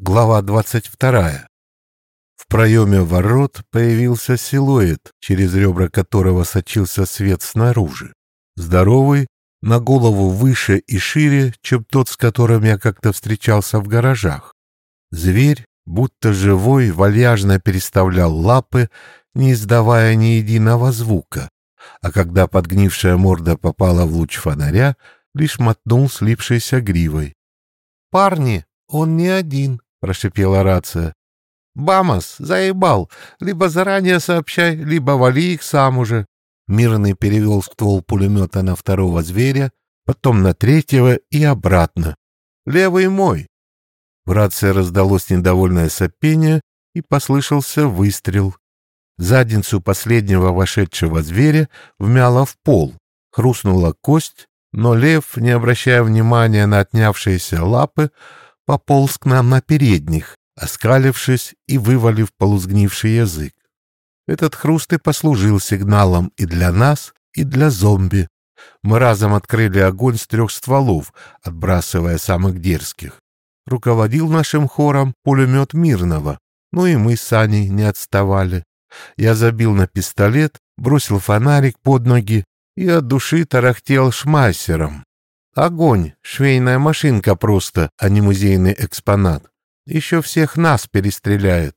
Глава 22. В проеме ворот появился силуэт, через ребра которого сочился свет снаружи. Здоровый, на голову выше и шире, чем тот, с которым я как-то встречался в гаражах. Зверь, будто живой, вальяжно переставлял лапы, не издавая ни единого звука, а когда подгнившая морда попала в луч фонаря, лишь мотнул слипшейся гривой. «Парни, он не один!» — прошипела рация. «Бамос, заебал! Либо заранее сообщай, либо вали их сам уже!» Мирный перевел ствол пулемета на второго зверя, потом на третьего и обратно. «Левый мой!» В рации раздалось недовольное сопение, и послышался выстрел. Задницу последнего вошедшего зверя вмяло в пол. Хрустнула кость, но лев, не обращая внимания на отнявшиеся лапы, пополз к нам на передних, оскалившись и вывалив полузгнивший язык. Этот хруст и послужил сигналом и для нас, и для зомби. Мы разом открыли огонь с трех стволов, отбрасывая самых дерзких. Руководил нашим хором пулемет Мирного, но и мы с Аней не отставали. Я забил на пистолет, бросил фонарик под ноги и от души тарахтел шмайсером. Огонь, швейная машинка просто, а не музейный экспонат. Еще всех нас перестреляет.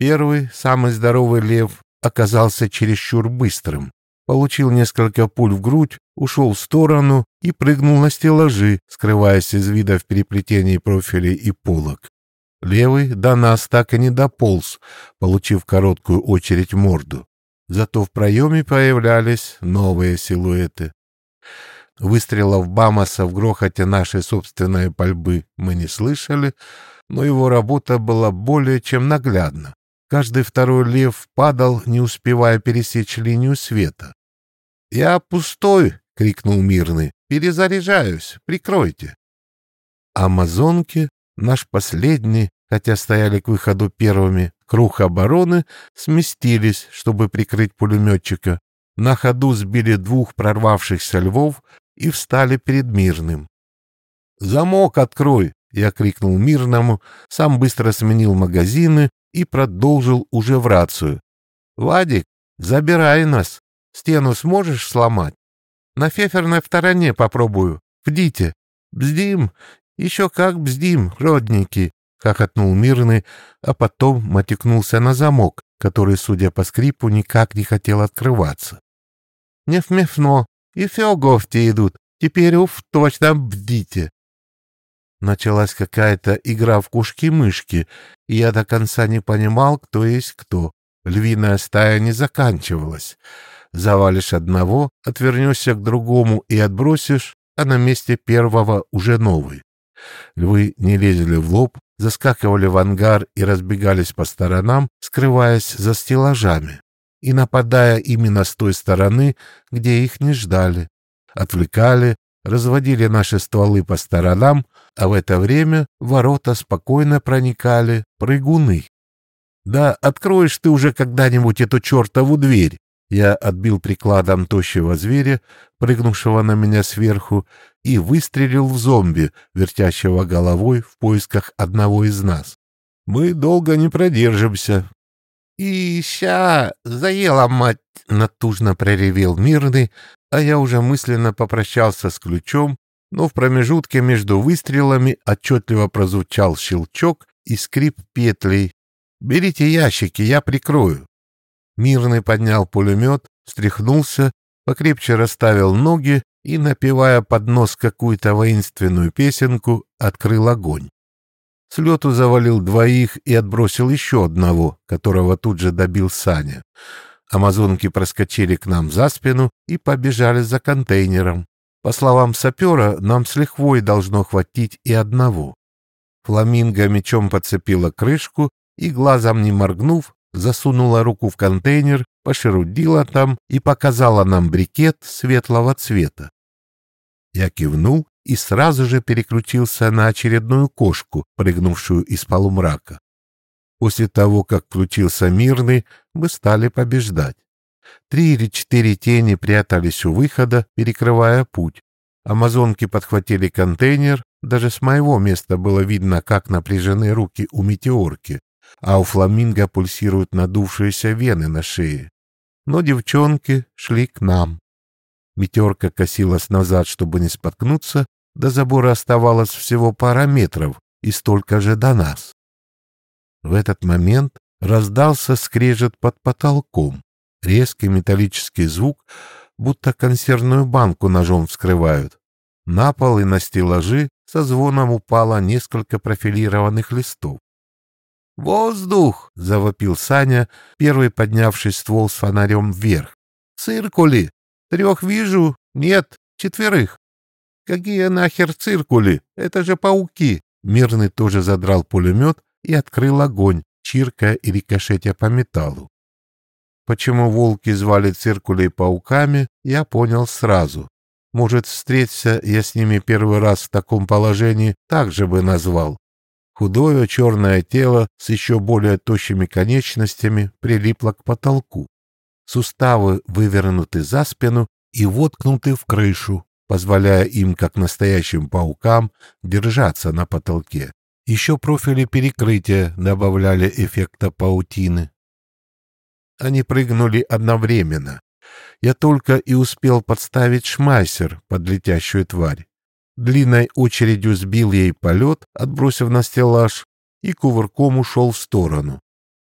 Первый, самый здоровый лев, оказался чересчур быстрым. Получил несколько пуль в грудь, ушел в сторону и прыгнул на стеллажи, скрываясь из вида в переплетении профилей и полок. Левый до нас так и не дополз, получив короткую очередь морду. Зато в проеме появлялись новые силуэты. Выстрелов Бамаса в грохоте нашей собственной пальбы мы не слышали, но его работа была более чем наглядна. Каждый второй лев падал, не успевая пересечь линию света. «Я пустой!» — крикнул Мирный. «Перезаряжаюсь! Прикройте!» Амазонки, наш последний, хотя стояли к выходу первыми, круг обороны, сместились, чтобы прикрыть пулеметчика. На ходу сбили двух прорвавшихся львов, и встали перед Мирным. «Замок открой!» — я крикнул Мирному, сам быстро сменил магазины и продолжил уже в рацию. «Вадик, забирай нас! Стену сможешь сломать? На феферной стороне попробую. Вдите! Бздим! Еще как бздим, родники!» — хохотнул Мирный, а потом матекнулся на замок, который, судя по скрипу, никак не хотел открываться. «Не смешно, и все гости идут. Теперь уж точно бдите. Началась какая-то игра в кушки-мышки, и я до конца не понимал, кто есть кто. Львиная стая не заканчивалась. Завалишь одного, отвернешься к другому и отбросишь, а на месте первого уже новый. Львы не лезли в лоб, заскакивали в ангар и разбегались по сторонам, скрываясь за стеллажами и нападая именно с той стороны, где их не ждали. Отвлекали, разводили наши стволы по сторонам, а в это время ворота спокойно проникали прыгуны. «Да откроешь ты уже когда-нибудь эту чертову дверь!» Я отбил прикладом тощего зверя, прыгнувшего на меня сверху, и выстрелил в зомби, вертящего головой в поисках одного из нас. «Мы долго не продержимся, «И ща заела, мать!» — натужно проревел мирный, а я уже мысленно попрощался с ключом, но в промежутке между выстрелами отчетливо прозвучал щелчок и скрип петлей. «Берите ящики, я прикрою». Мирный поднял пулемет, встряхнулся, покрепче расставил ноги и, напевая под нос какую-то воинственную песенку, открыл огонь. С лету завалил двоих и отбросил еще одного, которого тут же добил Саня. Амазонки проскочили к нам за спину и побежали за контейнером. По словам сапера, нам с лихвой должно хватить и одного. Фламинго мечом подцепила крышку и, глазом не моргнув, засунула руку в контейнер, пошерудила там и показала нам брикет светлого цвета. Я кивнул и сразу же переключился на очередную кошку, прыгнувшую из полумрака. После того, как включился мирный, мы стали побеждать. Три или четыре тени прятались у выхода, перекрывая путь. Амазонки подхватили контейнер, Даже с моего места было видно, как напряжены руки у метеорки, а у фламинго пульсируют надувшиеся вены на шее. Но девчонки шли к нам. Метеорка косилась назад, чтобы не споткнуться, до забора оставалось всего пара метров и столько же до нас. В этот момент раздался скрежет под потолком, резкий металлический звук, будто консервную банку ножом вскрывают. На пол и на стеллажи со звоном упало несколько профилированных листов. «Воздух!» — завопил Саня, первый поднявший ствол с фонарем вверх. «Циркули! Трех вижу, нет, четверых!» «Какие нахер циркули? Это же пауки!» Мирный тоже задрал пулемет и открыл огонь, чиркая и рикошетя по металлу. Почему волки звали циркулей пауками, я понял сразу. Может, встреться я с ними первый раз в таком положении, так же бы назвал. Худое черное тело с еще более тощими конечностями прилипло к потолку. Суставы вывернуты за спину и воткнуты в крышу, позволяя им, как настоящим паукам, держаться на потолке. Еще профили перекрытия добавляли эффекта паутины. Они прыгнули одновременно. Я только и успел подставить шмайсер под летящую тварь. Длинной очередью сбил ей полет, отбросив на стеллаж, и кувырком ушел в сторону.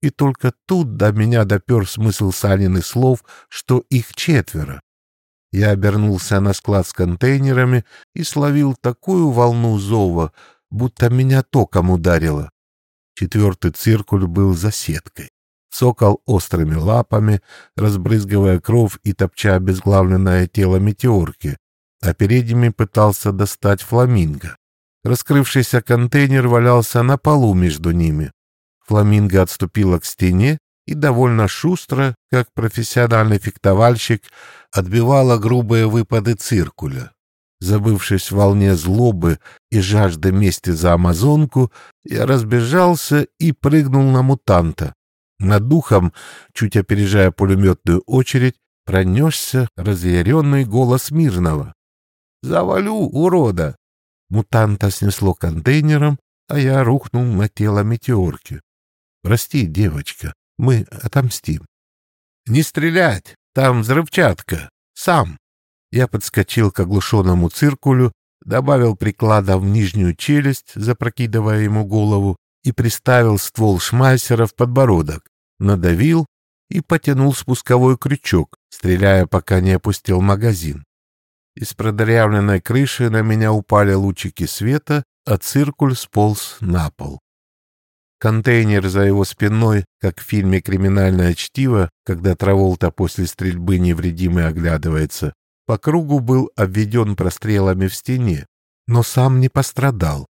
И только тут до меня допер смысл Саниных слов, что их четверо. Я обернулся на склад с контейнерами и словил такую волну зова, будто меня током ударило. Четвертый циркуль был за сеткой. Сокол острыми лапами, разбрызгивая кровь и топча обезглавленное тело метеорки, а передними пытался достать фламинго. Раскрывшийся контейнер валялся на полу между ними. Фламинго отступила к стене и довольно шустро, как профессиональный фехтовальщик, отбивала грубые выпады циркуля. Забывшись в волне злобы и жажды мести за амазонку, я разбежался и прыгнул на мутанта. Над духом, чуть опережая пулеметную очередь, пронесся разъяренный голос Мирного. «Завалю, урода!» Мутанта снесло контейнером, а я рухнул на тело метеорки. «Прости, девочка, мы отомстим». «Не стрелять! Там взрывчатка! Сам!» Я подскочил к оглушенному циркулю, добавил приклада в нижнюю челюсть, запрокидывая ему голову, и приставил ствол шмайсера в подбородок, надавил и потянул спусковой крючок, стреляя, пока не опустил магазин. Из продырявленной крыши на меня упали лучики света, а циркуль сполз на пол. Контейнер за его спиной, как в фильме «Криминальное чтиво», когда Траволта после стрельбы невредимый оглядывается, по кругу был обведен прострелами в стене, но сам не пострадал.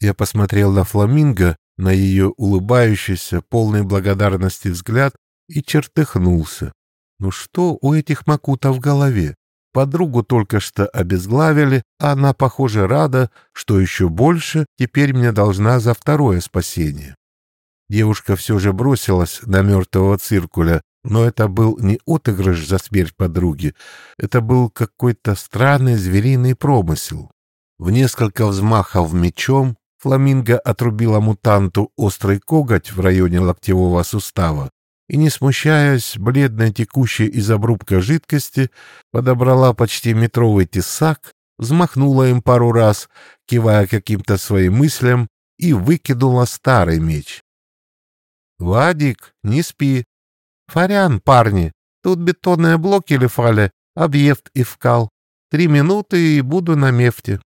Я посмотрел на фламинго, на ее улыбающийся, полный благодарности взгляд и чертыхнулся. Ну что у этих макутов в голове? Подругу только что обезглавили, а она, похоже, рада, что еще больше теперь мне должна за второе спасение. Девушка все же бросилась на мертвого циркуля, но это был не отыгрыш за смерть подруги, это был какой-то странный звериный промысел. В несколько взмахов мечом фламинго отрубила мутанту острый коготь в районе локтевого сустава и, не смущаясь, бледной текущей из обрубка жидкости, подобрала почти метровый тесак, взмахнула им пару раз, кивая каким-то своим мыслям, и выкинула старый меч. «Вадик, не спи, «Фарян, парни, тут бетонные блоки лифали, объект искал. Три минуты и буду на мефте».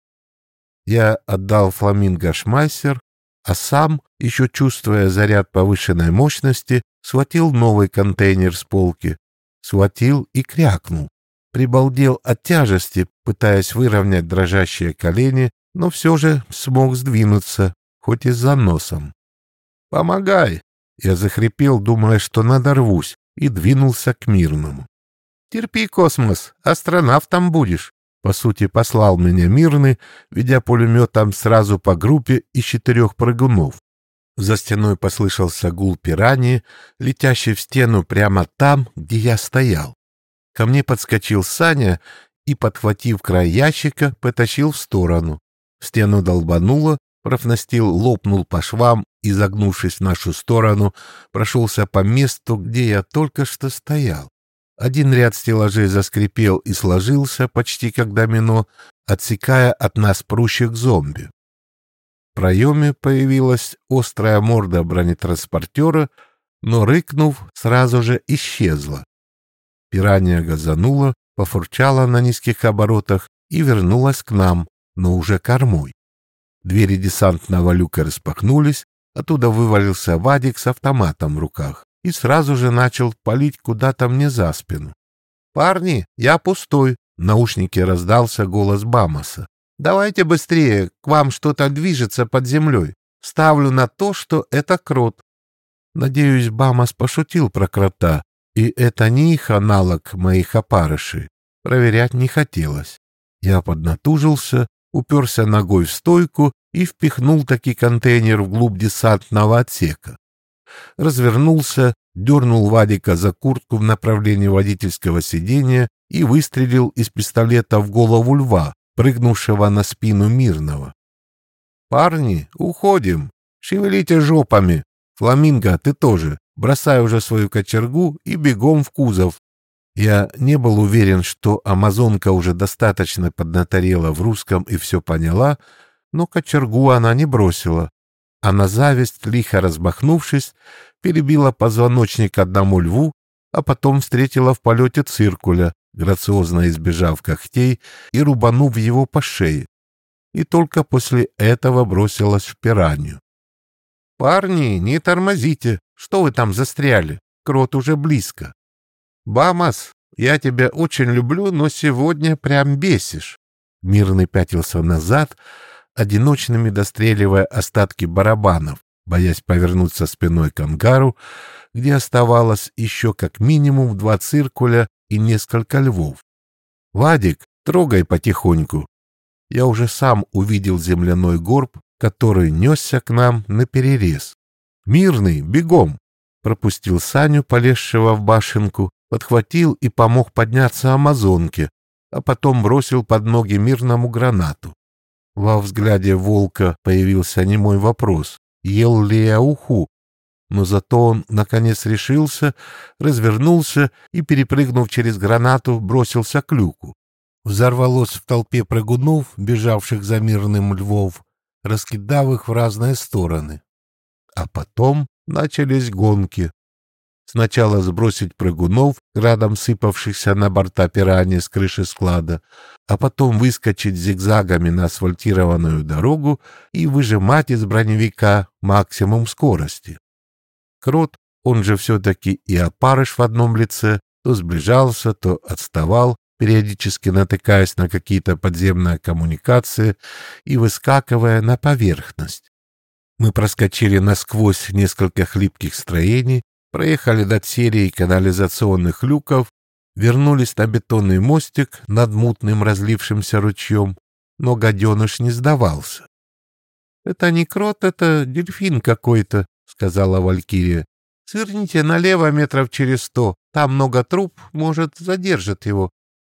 Я отдал фламинго шмайсер, а сам, еще чувствуя заряд повышенной мощности, схватил новый контейнер с полки. Схватил и крякнул. Прибалдел от тяжести, пытаясь выровнять дрожащие колени, но все же смог сдвинуться, хоть и с заносом. «Помогай!» Я захрипел, думая, что надорвусь, и двинулся к Мирному. «Терпи, космос, астронавтом будешь!» По сути, послал меня Мирный, ведя пулеметом сразу по группе из четырех прыгунов. За стеной послышался гул пираньи, летящий в стену прямо там, где я стоял. Ко мне подскочил Саня и, подхватив край ящика, потащил в сторону. В стену долбануло, профнастил лопнул по швам и, загнувшись в нашу сторону, прошелся по месту, где я только что стоял. Один ряд стеллажей заскрипел и сложился, почти как домино, отсекая от нас прущих зомби. В проеме появилась острая морда бронетранспортера, но, рыкнув, сразу же исчезла. Пиранья газанула, пофурчала на низких оборотах и вернулась к нам, но уже кормой. Двери десантного люка распахнулись, оттуда вывалился Вадик с автоматом в руках и сразу же начал палить куда-то мне за спину. «Парни, я пустой!» — в наушнике раздался голос Бамоса. «Давайте быстрее, к вам что-то движется под землей. Ставлю на то, что это крот». Надеюсь, Бамос пошутил про крота, и это не их аналог моих опарышей. Проверять не хотелось. Я поднатужился, уперся ногой в стойку и впихнул таки контейнер вглубь десантного отсека. Развернулся, дернул Вадика за куртку в направлении водительского сидения и выстрелил из пистолета в голову льва, прыгнувшего на спину мирного. «Парни, уходим! Шевелите жопами! Фламинго, ты тоже! Бросай уже свою кочергу и бегом в кузов!» Я не был уверен, что амазонка уже достаточно поднаторела в русском и все поняла, но кочергу она не бросила, а на зависть, лихо разбахнувшись, перебила позвоночник одному льву, а потом встретила в полете циркуля, грациозно избежав когтей и рубанув его по шее, и только после этого бросилась в пиранью. «Парни, не тормозите! Что вы там застряли? Крот уже близко!» «Бамас, я тебя очень люблю, но сегодня прям бесишь». Мирный пятился назад, одиночными достреливая остатки барабанов, боясь повернуться спиной к ангару, где оставалось еще как минимум два циркуля и несколько львов. «Вадик, трогай потихоньку». Я уже сам увидел земляной горб, который несся к нам на перерез. «Мирный, бегом!» Пропустил Саню, полезшего в башенку, подхватил и помог подняться амазонке, а потом бросил под ноги мирному гранату. Во взгляде волка появился немой вопрос, ел ли я уху, но зато он, наконец, решился, развернулся и, перепрыгнув через гранату, бросился к люку. Взорвалось в толпе прыгунов, бежавших за мирным львов, раскидав их в разные стороны. А потом начались гонки. Сначала сбросить прыгунов, градом сыпавшихся на борта пираньи с крыши склада, а потом выскочить зигзагами на асфальтированную дорогу и выжимать из броневика максимум скорости. Крот, он же все-таки и опарыш в одном лице, то сближался, то отставал, периодически натыкаясь на какие-то подземные коммуникации и выскакивая на поверхность. Мы проскочили насквозь несколько хлипких строений, проехали над серией канализационных люков, вернулись на бетонный мостик над мутным разлившимся ручьем, но гаденыш не сдавался. — Это не крот, это дельфин какой-то, — сказала Валькирия. — Сверните налево метров через сто, там много труб, может, задержит его.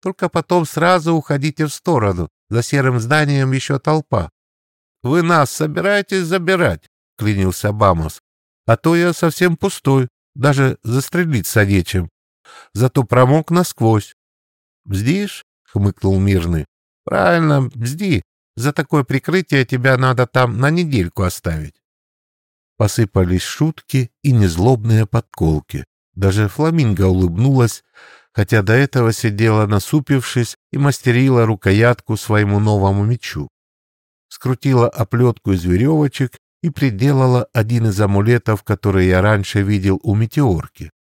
Только потом сразу уходите в сторону, за серым зданием еще толпа. — Вы нас собираетесь забирать? — клянился Бамос. — А то я совсем пустой даже застрелиться нечем. Зато промок насквозь. «Бздишь?» — хмыкнул Мирный. «Правильно, бзди. За такое прикрытие тебя надо там на недельку оставить». Посыпались шутки и незлобные подколки. Даже фламинго улыбнулась, хотя до этого сидела насупившись и мастерила рукоятку своему новому мечу. Скрутила оплетку из веревочек и приделала один из амулетов, который я раньше видел у метеорки.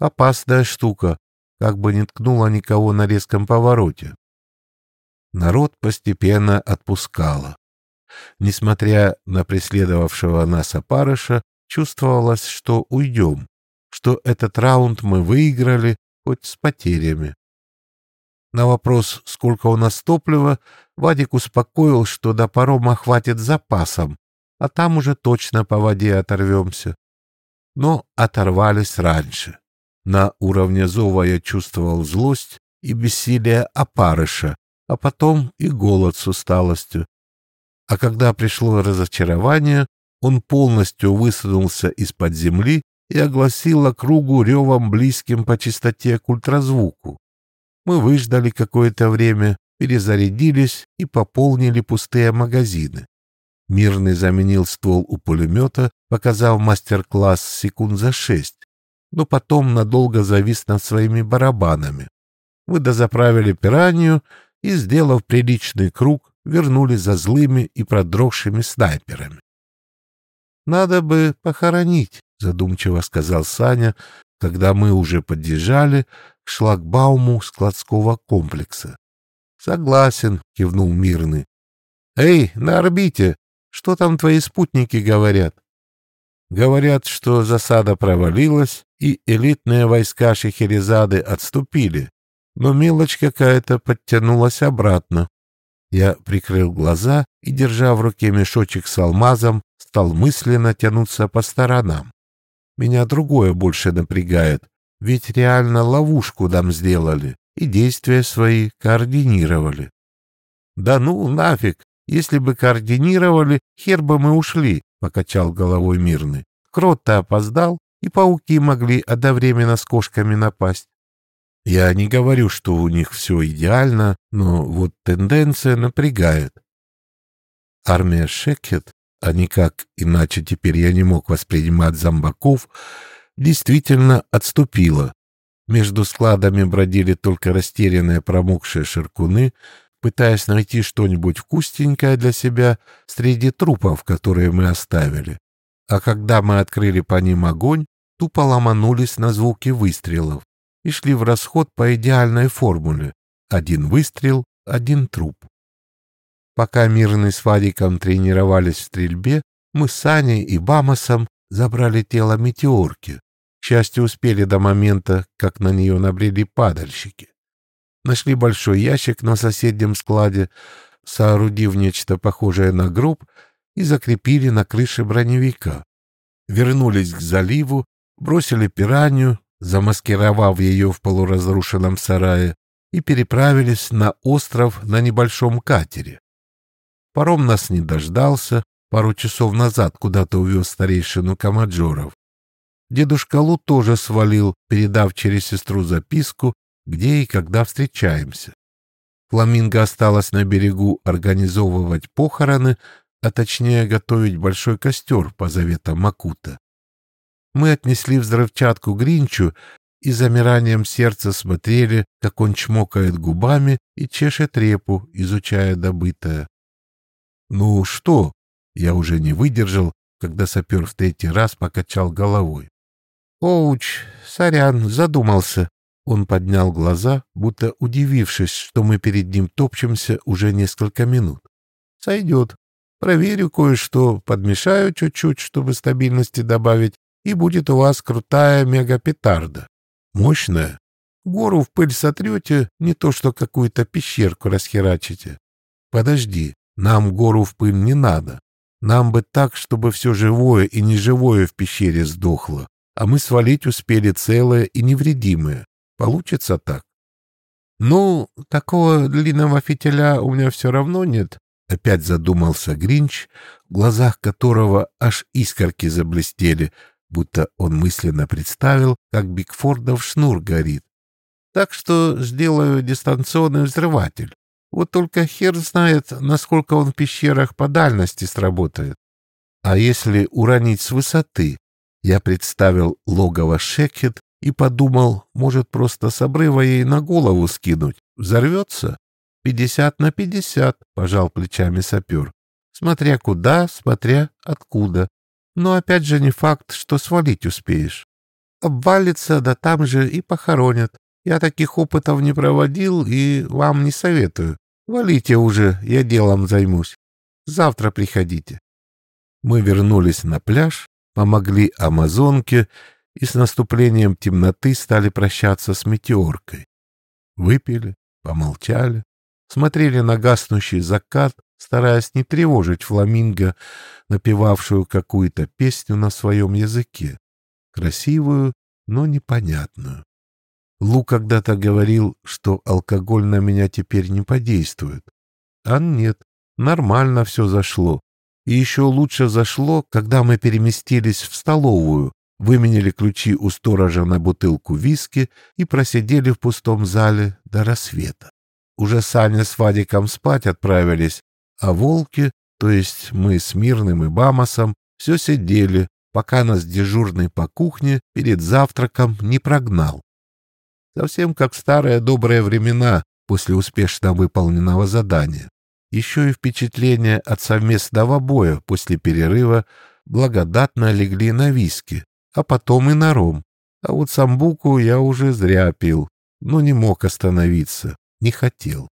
Опасная штука, как бы не ткнула никого на резком повороте. Народ постепенно отпускала. Несмотря на преследовавшего нас опарыша, чувствовалось, что уйдем, что этот раунд мы выиграли, хоть с потерями. На вопрос, сколько у нас топлива, Вадик успокоил, что до парома хватит запасом, а там уже точно по воде оторвемся. Но оторвались раньше. На уровне зова я чувствовал злость и бессилие опарыша, а потом и голод с усталостью. а когда пришло разочарование, он полностью высунулся из-под земли и огласил округу ревом близким по частоте к ультразвуку. Мы выждали какое-то время, перезарядились и пополнили пустые магазины. Мирный заменил ствол у пулемета, показав мастер-класс секунд за шесть, но потом надолго завис над своими барабанами. Мы дозаправили пиранью и, сделав приличный круг, вернулись за злыми и продрогшими снайперами. «Надо бы похоронить», — задумчиво сказал Саня, когда мы уже подъезжали к шлагбауму складского комплекса. «Согласен», — кивнул Мирный. «Эй, на орбите! Что там твои спутники говорят?» «Говорят, что засада провалилась, и элитные войска Шехерезады отступили, но мелочь какая-то подтянулась обратно. Я прикрыл глаза и, держа в руке мешочек с алмазом, стал мысленно тянуться по сторонам. Меня другое больше напрягает, ведь реально ловушку нам сделали и действия свои координировали. Да ну нафиг, если бы координировали, хер бы мы ушли, покачал головой мирный. Крот-то опоздал, и пауки могли одновременно с кошками напасть. Я не говорю, что у них все идеально, но вот тенденция напрягает. Армия Шекет, а никак иначе теперь я не мог воспринимать зомбаков, действительно отступила. Между складами бродили только растерянные промокшие ширкуны, пытаясь найти что-нибудь вкусненькое для себя среди трупов, которые мы оставили. А когда мы открыли по ним огонь, тупо ломанулись на звуки выстрелов и шли в расход по идеальной формуле. Один выстрел, один труп. Пока Мирный с Вадиком тренировались в стрельбе, мы с Аней и Бамосом забрали тело метеорки. К счастью, успели до момента, как на нее набрели падальщики. Нашли большой ящик на соседнем складе, соорудив нечто похожее на гроб, и закрепили на крыше броневика. Вернулись к заливу, бросили пиранью, замаскировав ее в полуразрушенном сарае, и переправились на остров на небольшом катере. Паром нас не дождался, пару часов назад куда-то увез старейшину Камаджоров. Дедушка Лу тоже свалил, передав через сестру записку, где и когда встречаемся. Фламинго осталась на берегу организовывать похороны, а точнее готовить большой костер по заветам Макута. Мы отнесли взрывчатку Гринчу и замиранием сердца смотрели, как он чмокает губами и чешет репу, изучая добытое. «Ну что?» Я уже не выдержал, когда сапер в третий раз покачал головой. «Оуч, сорян, задумался». Он поднял глаза, будто удивившись, что мы перед ним топчемся уже несколько минут. «Сойдет. Проверю кое-что, подмешаю чуть-чуть, чтобы стабильности добавить, и будет у вас крутая мегапетарда. Мощная. Гору в пыль сотрете, не то что какую-то пещерку расхерачите. Подожди, нам гору в пыль не надо. Нам бы так, чтобы все живое и неживое в пещере сдохло, а мы свалить успели целое и невредимое. Получится так? Ну, такого длинного фитиля у меня все равно нет. Опять задумался Гринч, в глазах которого аж искорки заблестели, будто он мысленно представил, как Бигфордов шнур горит. Так что сделаю дистанционный взрыватель. Вот только хер знает, насколько он в пещерах по дальности сработает. А если уронить с высоты? Я представил логово Шекет и подумал, может, просто с обрыва ей на голову скинуть. Взорвется? Пятьдесят на пятьдесят, пожал плечами сапер. Смотря куда, смотря откуда. Но опять же не факт, что свалить успеешь. Обвалится, да там же и похоронят. Я таких опытов не проводил и вам не советую. Валите уже, я делом займусь. Завтра приходите. Мы вернулись на пляж, помогли амазонке и с наступлением темноты стали прощаться с метеоркой. Выпили, помолчали, смотрели на гаснущий закат стараясь не тревожить фламинго, напевавшую какую-то песню на своем языке, красивую, но непонятную. Лу когда-то говорил, что алкоголь на меня теперь не подействует. А нет, нормально все зашло. И еще лучше зашло, когда мы переместились в столовую, выменили ключи у сторожа на бутылку виски и просидели в пустом зале до рассвета. Уже Саня с Вадиком спать отправились, а волки, то есть мы с Мирным и Бамосом, все сидели, пока нас дежурный по кухне перед завтраком не прогнал. Совсем как старые добрые времена после успешно выполненного задания. Еще и впечатления от совместного боя после перерыва благодатно легли на виски, а потом и на ром. А вот самбуку я уже зря пил, но не мог остановиться, не хотел.